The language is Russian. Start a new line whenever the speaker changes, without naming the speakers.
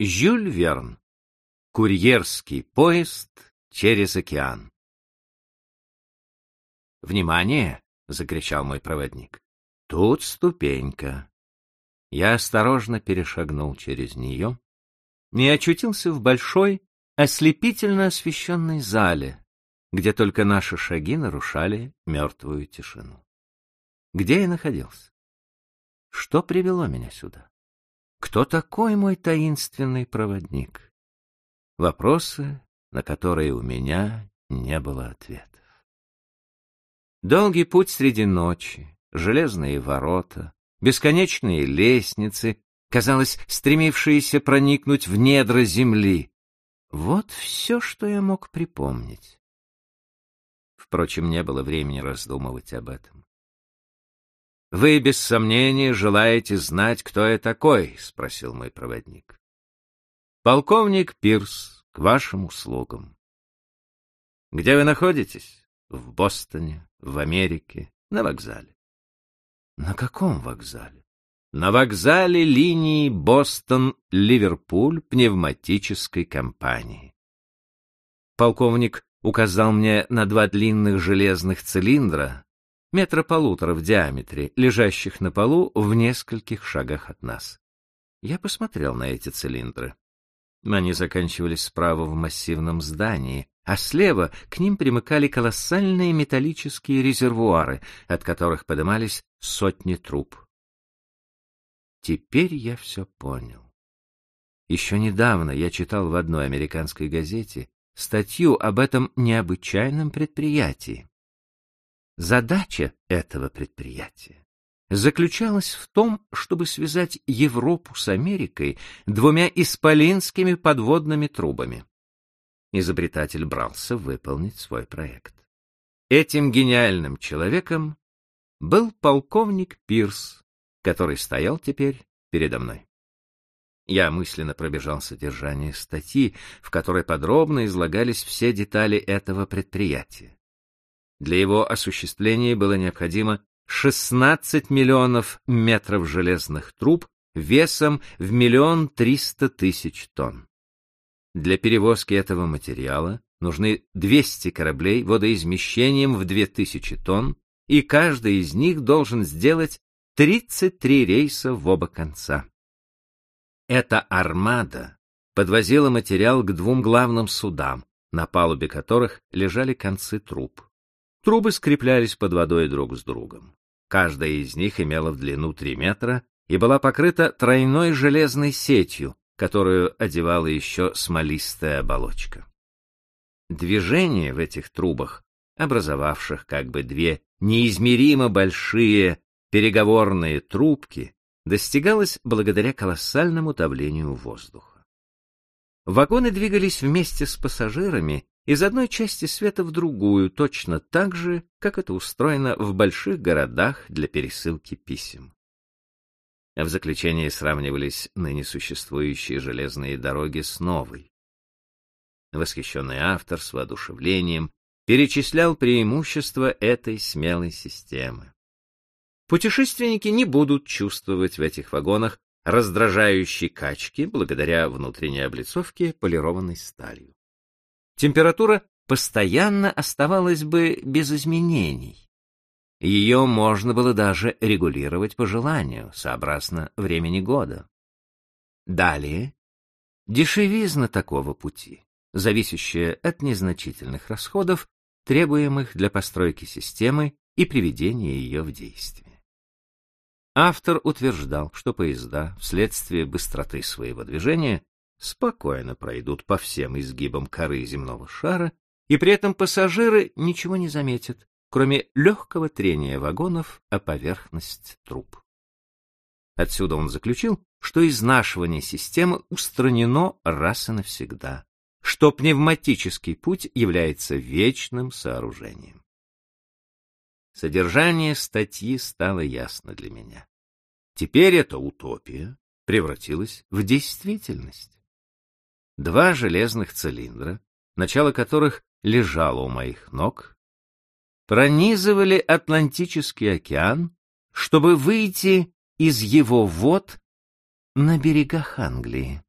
Жюль Верн. Курьерский поезд через океан. «Внимание!» — закричал мой проводник. «Тут ступенька». Я осторожно перешагнул через нее и очутился в большой, ослепительно освещенной зале, где только наши шаги нарушали мертвую тишину. Где я находился? Что привело меня сюда? Кто такой мой таинственный проводник? Вопросы, на которые у меня не было ответов. Долгий путь среди ночи, железные ворота, бесконечные лестницы, казалось, стремившиеся проникнуть в недра земли. Вот все, что я мог припомнить. Впрочем, не было времени раздумывать об этом. «Вы, без сомнения, желаете знать, кто я такой?» — спросил мой проводник. «Полковник Пирс, к вашим услугам». «Где вы находитесь?» «В Бостоне, в Америке, на вокзале». «На каком вокзале?» «На вокзале линии Бостон-Ливерпуль пневматической компании». Полковник указал мне на два длинных железных цилиндра, метра полутора в диаметре, лежащих на полу в нескольких шагах от нас. Я посмотрел на эти цилиндры. Они заканчивались справа в массивном здании, а слева к ним примыкали колоссальные металлические резервуары, от которых подымались сотни труб. Теперь я все понял. Еще недавно я читал в одной американской газете статью об этом необычайном предприятии. Задача этого предприятия заключалась в том, чтобы связать Европу с Америкой двумя исполинскими подводными трубами. Изобретатель брался выполнить свой проект. Этим гениальным человеком был полковник Пирс, который стоял теперь передо мной. Я мысленно пробежал содержание статьи, в которой подробно излагались все детали этого предприятия. Для его осуществления было необходимо 16 миллионов метров железных труб весом в миллион триста тысяч тонн. Для перевозки этого материала нужны 200 кораблей водоизмещением в 2000 тонн, и каждый из них должен сделать 33 рейса в оба конца. Эта армада подвозила материал к двум главным судам, на палубе которых лежали концы труб. Трубы скреплялись под водой друг с другом. Каждая из них имела в длину 3 метра и была покрыта тройной железной сетью, которую одевала еще смолистая оболочка. Движение в этих трубах, образовавших как бы две неизмеримо большие переговорные трубки, достигалось благодаря колоссальному давлению воздуха. Вагоны двигались вместе с пассажирами из одной части света в другую, точно так же, как это устроено в больших городах для пересылки писем. В заключении сравнивались ныне существующие железные дороги с новой. Восхищенный автор с воодушевлением перечислял преимущества этой смелой системы. Путешественники не будут чувствовать в этих вагонах раздражающей качки благодаря внутренней облицовке полированной сталью температура постоянно оставалась бы без изменений. Ее можно было даже регулировать по желанию, сообразно времени года. Далее, дешевизна такого пути, зависящая от незначительных расходов, требуемых для постройки системы и приведения ее в действие. Автор утверждал, что поезда, вследствие быстроты своего движения, спокойно пройдут по всем изгибам коры земного шара, и при этом пассажиры ничего не заметят, кроме легкого трения вагонов о поверхность труб. Отсюда он заключил, что изнашивание системы устранено раз и навсегда, что пневматический путь является вечным сооружением. Содержание статьи стало ясно для меня. Теперь эта утопия превратилась в действительность. Два железных цилиндра, начало которых лежало у моих ног, пронизывали Атлантический океан, чтобы выйти из его вод на берегах Англии.